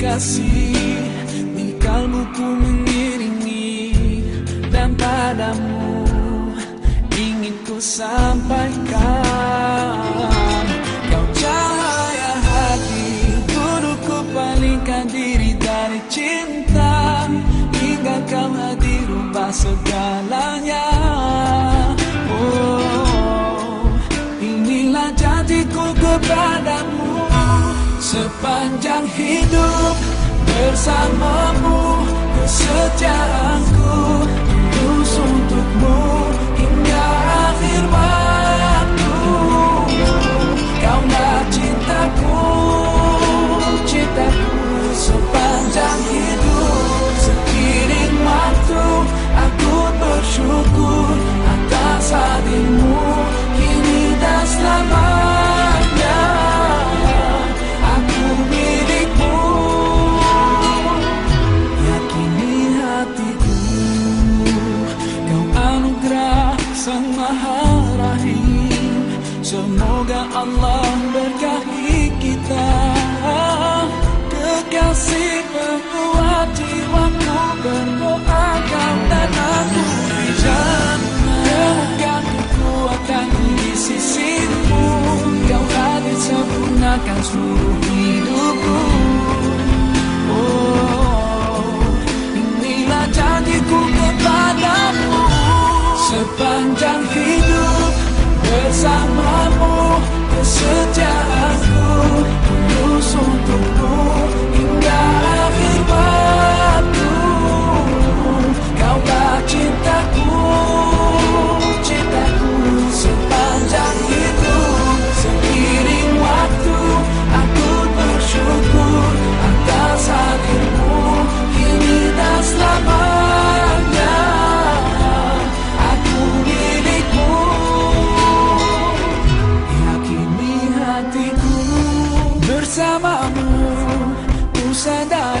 kasih Di kalbuku mengiringi. Dan padamu Ingin ku sampaikan Kau cahaya hati Dulu ku palingkan diri dari cinta. Hingga kau hadir rubah segalanya. Oh, inilah janjiku kepadamu Sepanjang hidup bersamamu Kesetiaanku sang maha rahim Semoga Allah berkahi kita. Kekasih penguat jiwaku Berdoa kau dan aku. Di Temukan kekuatan di sisimu. Kau hadir sempurnakan seluruh hidupku. Oh, inilah janjiku kepadamu Sepanjang hidup bersamamu Kesetiaanku bersamamu Ku sadari